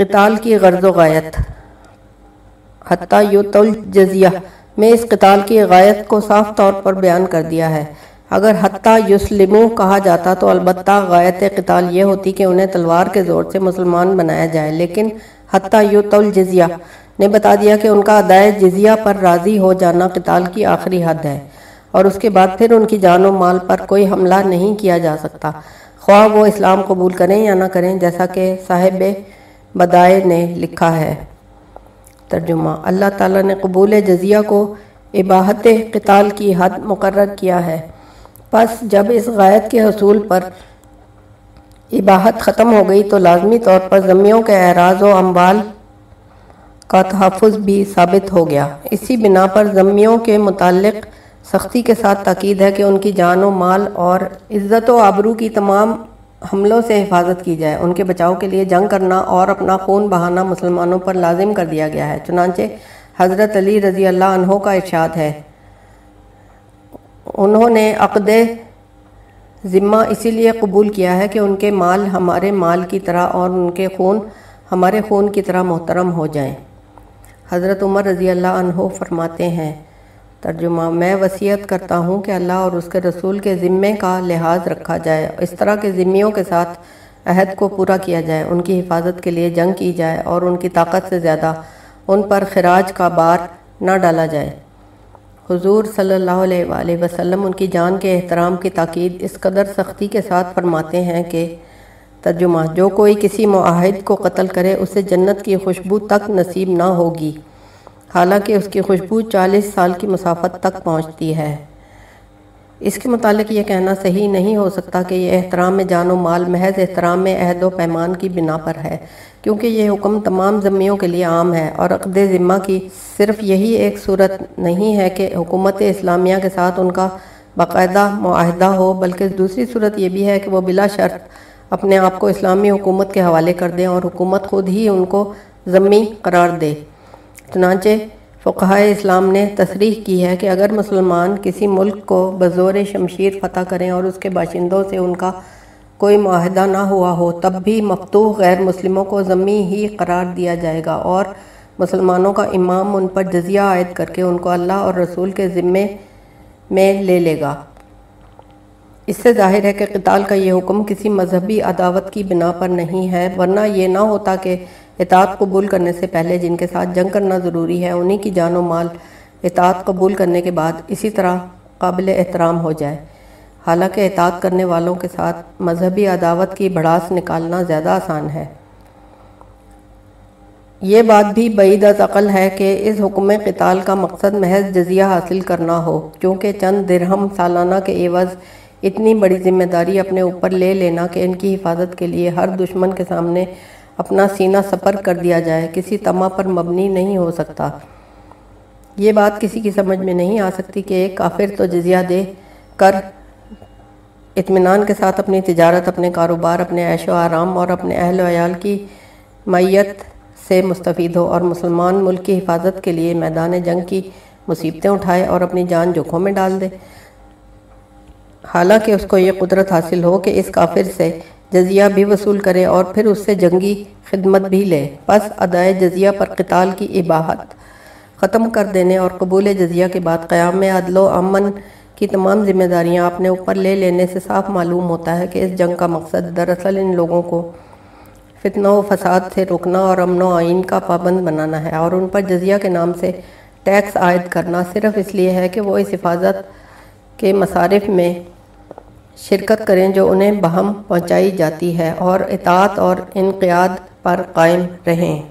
قتال کی غرض و غایت۔ حتیٰ یوت الجزیہ میں اس قتال کی غایت کو صاف طور پر بیان کر دیا ہے۔ اگر حتیٰ یسلمو کہا جاتا تو البتہ غایت قتال یہ ہوتی کہ انہیں تلوار کے زور سے مسلمان بنایا جائے، لیکن حتیٰ یوت الجزیہ نے بتا دیا کہ ان کا ادائے جزیہ پر راضی ہو جانا قتال کی آخری حد ہے، اور اس کے بعد پھر ان کی جان و مال پر کوئی حملہ نہیں کیا جا سکتا۔ خواہ وہ اسلام قبول کریں یا نہ کریں، جیسا کہ صاحب بدائے نے لکھا ہے۔ ترجمہ اللہ تعالیٰ نے قبول جزیہ کو اباحت قتال کی حد مقرر کیا ہے۔ پس جب اس غایت کے حصول پر اباحت ختم ہو گئی تو لازمی طور پر ضمیوں کے اعراض و اموال کا تحفظ بھی ثابت ہو گیا۔ اسی بنا پر ضمیوں کے متعلق سختی کے ساتھ تاکید ہے کہ ان کی جان و مال اور عزت و آبرو کی تمام حملوں سے حفاظت کی جائے۔ ان کے بچاؤ کے لیے جنگ کرنا اور اپنا خون بہانا مسلمانوں پر لازم کر دیا گیا ہے۔ چنانچہ حضرت علی رضی اللہ عنہ کا ارشاد ہے۔ انہوں نے عقد ذمہ اسی لیے قبول کیا ہے کہ ان کے مال ہمارے مال کی طرح اور ان کے خون ہمارے خون کی طرح محترم ہو جائیں۔ حضرت عمر رضی اللہ عنہ فرماتے ہیں ترجمہ۔ میں وصیت کرتا ہوں کہ اللہ اور اس کے رسول کے ذمے کا لحاظ رکھا جائے، اس طرح کے ذمیوں کے ساتھ عہد کو پورا کیا جائے، ان کی حفاظت کے لیے جنگ کی جائے اور ان کی طاقت سے زیادہ ان پر خراج کا بار نہ ڈالا جائے۔ حضور صلی اللہ علیہ وآلہ وسلم ان کی جان کے احترام کی تاکید اس قدر سختی کے ساتھ فرماتے ہیں کہ ترجمہ، جو کوئی کسی معاہد کو قتل کرے، اسے جنت کی خوشبو تک نصیب نہ ہوگی۔ حالانکہ اس کی خوشبو چالیس سال کی مسافت تک پہنچتی ہے۔ اس کے متعلق یہ کہنا صحیح نہیں ہو سکتا کہ یہ احترام میں جان و مال محض احترام میں عہد و پیمان کی بنا پر ہے، کیونکہ یہ حکم تمام ذمیوں کے لیے عام ہے اور عقد ذمہ کی صرف یہی ایک صورت نہیں ہے کہ حکومت اسلامیہ کے ساتھ ان کا باقاعدہ معاہدہ ہو، بلکہ دوسری صورت یہ بھی ہے کہ وہ بلا شرط اپنے آپ کو اسلامی حکومت کے حوالے کر دیں اور حکومت خود ہی ان کو ضمی قرار دے۔ چنانچہ فقہ اسلام نے تصریح کی ہے کہ اگر مسلمان کسی ملک کو بزور شمشیر فتح کریں اور اس کے باشندوں سے ان کا کوئی معاہدہ نہ ہوا ہو، تب بھی مفتوح غیر مسلموں کو ضمی ہی قرار دیا جائے گا اور مسلمانوں کا امام ان پر جزیہ عائد کر کے ان کو اللہ اور رسول کے ذمے میں لے لے گا۔ اس سے ظاہر ہے کہ قتال کا یہ حکم کسی مذہبی عداوت کی بنا پر نہیں ہے، ورنہ یہ نہ ہوتا کہ اطاعت قبول کرنے سے پہلے جن کے ساتھ جنگ کرنا ضروری ہے، انہی کی جان و مال اطاعت قبول کرنے کے بعد اسی طرح قابل احترام ہو جائے۔ حالانکہ اطاعت کرنے والوں کے ساتھ مذہبی عداوت کی بڑاس نکالنا زیادہ آسان ہے۔ یہ بات بھی بعید از عقل ہے کہ اس حکم قتال کا مقصد محض جزیہ حاصل کرنا ہو، کیونکہ چند درہم سالانہ کے عوض اتنی بڑی ذمہ داری اپنے اوپر لے لینا کہ ان کی حفاظت کے لیے ہر دشمن کے سامنے اپنا سینہ سپر کر دیا جائے، کسی تمہ پر مبنی نہیں ہو سکتا۔ یہ بات کسی کی سمجھ میں نہیں آ سکتی کہ ایک کافر تو جزیہ دے کر اطمینان کے ساتھ اپنی تجارت، اپنے کاروبار، اپنے عیش و آرام اور اپنے اہل و عیال کی معیت سے مستفید ہو اور مسلمان ملک کی حفاظت کے لیے میدان جنگ کی مصیبتیں اٹھائے اور اپنی جان جوکھوں میں ڈال دے۔ حالانکہ اس کو یہ قدرت حاصل ہو کہ اس کافر سے جزیہ بھی وصول کرے اور پھر اس سے جنگی خدمت بھی لے۔ پس ادائے جزیہ پر قتال کی اباحت۔ ختم کر دینے اور قبول جزیہ کے بعد قیام میں عدل و امن کی تمام ذمہ داریاں اپنے اوپر لے لینے سے صاف معلوم ہوتا ہے کہ اس جنگ کا مقصد دراصل ان لوگوں کو فتنہ و فساد سے روکنا اور امن و آئین کا پابند بنانا ہے اور ان پر جزیہ کے نام سے ٹیکس عائد کرنا صرف اس لیے ہے کہ وہ اس حفاظت کے مصارف میں شرکت کریں جو انہیں بہم پہنچائی جاتی ہے اور اطاعت اور انقیاد پر قائم رہیں۔